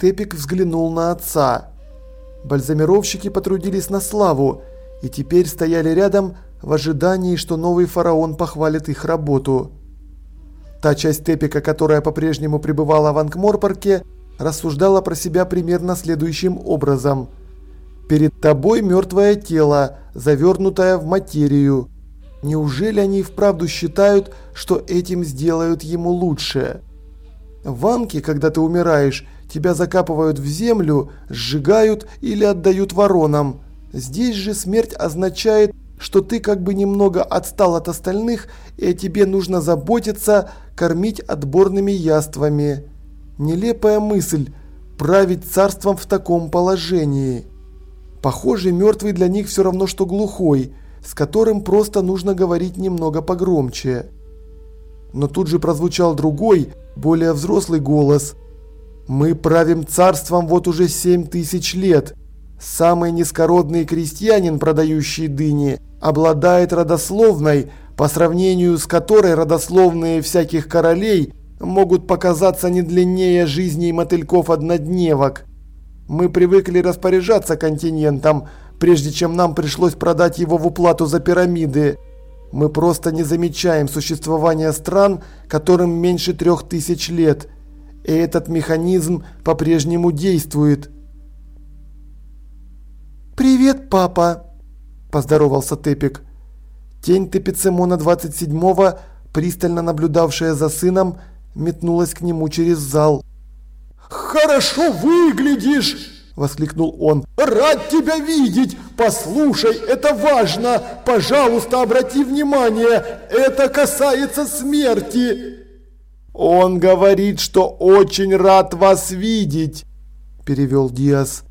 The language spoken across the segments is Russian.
Тепик взглянул на отца. Бальзамировщики потрудились на славу и теперь стояли рядом в ожидании, что новый фараон похвалит их работу. Та часть Тепика, которая по-прежнему пребывала в Ангморпорке, рассуждала про себя примерно следующим образом. «Перед тобой мертвое тело, завернутое в материю. Неужели они вправду считают, что этим сделают ему лучше?» В Анке, когда ты умираешь, тебя закапывают в землю, сжигают или отдают воронам. Здесь же смерть означает, что ты как бы немного отстал от остальных, и тебе нужно заботиться, кормить отборными яствами. Нелепая мысль – править царством в таком положении. Похоже, мертвый для них все равно, что глухой, с которым просто нужно говорить немного погромче. Но тут же прозвучал другой, более взрослый голос. «Мы правим царством вот уже семь тысяч лет. Самый низкородный крестьянин, продающий дыни, обладает родословной, по сравнению с которой родословные всяких королей могут показаться не длиннее жизней мотыльков-однодневок. Мы привыкли распоряжаться континентом, прежде чем нам пришлось продать его в уплату за пирамиды. Мы просто не замечаем существования стран, которым меньше трех тысяч лет. И этот механизм по-прежнему действует. «Привет, папа!» – поздоровался Тепик. Тень Тепицемона 27-го, пристально наблюдавшая за сыном, метнулась к нему через зал. «Хорошо выглядишь!» воскликнул он. «Рад тебя видеть! Послушай, это важно! Пожалуйста, обрати внимание! Это касается смерти!» «Он говорит, что очень рад вас видеть!» Перевел Диас.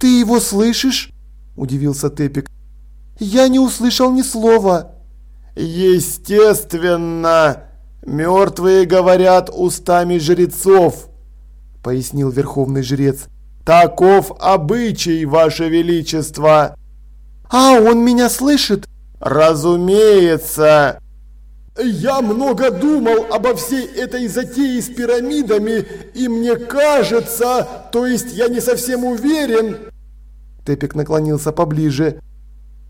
«Ты его слышишь?» Удивился Тепик. «Я не услышал ни слова!» «Естественно! Мертвые говорят устами жрецов!» Пояснил верховный жрец. Таков обычай, Ваше Величество!» «А он меня слышит?» «Разумеется!» «Я много думал обо всей этой затее с пирамидами, и мне кажется, то есть я не совсем уверен...» Тепик наклонился поближе.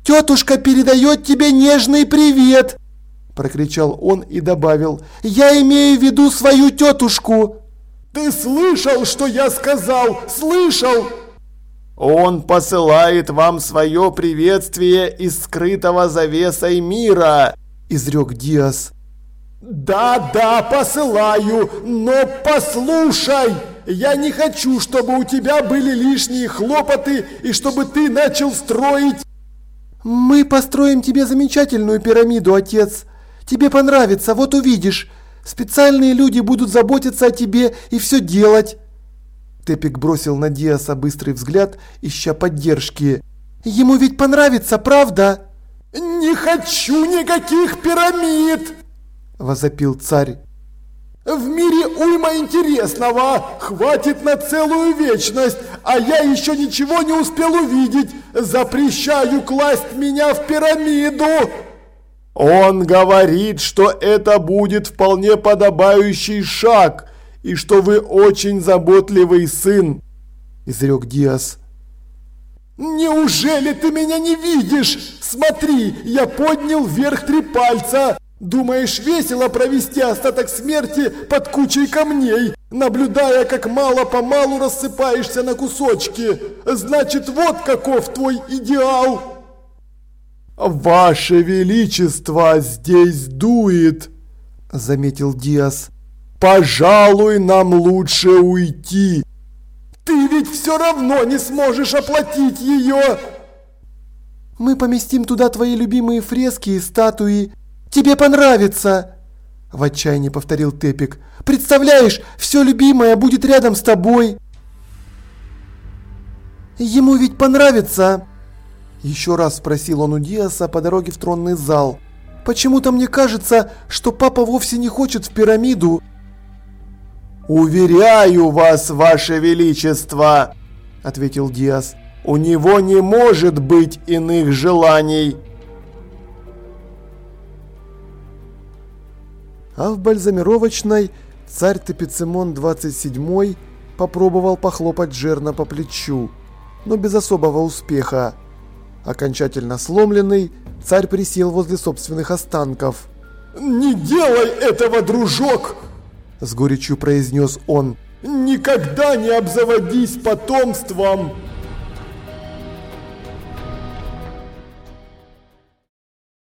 «Тетушка передает тебе нежный привет!» Прокричал он и добавил. «Я имею в виду свою тетушку!» Ты слышал, что я сказал? Слышал? Он посылает вам свое приветствие из скрытого завесой мира, изрек Диас. Да, да, посылаю, но послушай, я не хочу, чтобы у тебя были лишние хлопоты и чтобы ты начал строить... Мы построим тебе замечательную пирамиду, отец. Тебе понравится, вот увидишь. Специальные люди будут заботиться о тебе и все делать. Тепик бросил на Диаса быстрый взгляд, ища поддержки. Ему ведь понравится, правда? Не хочу никаких пирамид! Возопил царь. В мире уйма интересного, хватит на целую вечность, а я еще ничего не успел увидеть. Запрещаю класть меня в пирамиду. Он говорит, что это будет вполне подобающий шаг, и что вы очень заботливый сын, изрек Диас. Неужели ты меня не видишь? Смотри, я поднял вверх три пальца. Думаешь, весело провести остаток смерти под кучей камней, наблюдая, как мало-помалу рассыпаешься на кусочки? Значит, вот каков твой идеал. «Ваше Величество, здесь дует!» – заметил Диас. «Пожалуй, нам лучше уйти!» «Ты ведь все равно не сможешь оплатить ее!» «Мы поместим туда твои любимые фрески и статуи. Тебе понравится!» В отчаянии повторил Тепик. «Представляешь, все любимое будет рядом с тобой!» «Ему ведь понравится!» Еще раз спросил он у Диаса по дороге в тронный зал. «Почему-то мне кажется, что папа вовсе не хочет в пирамиду». «Уверяю вас, ваше величество!» – ответил Диас. «У него не может быть иных желаний!» А в бальзамировочной царь Тепицемон 27 попробовал похлопать Джерна по плечу, но без особого успеха. Окончательно сломленный, царь присел возле собственных останков. «Не делай этого, дружок!» – с горечью произнес он. «Никогда не обзаводись потомством!»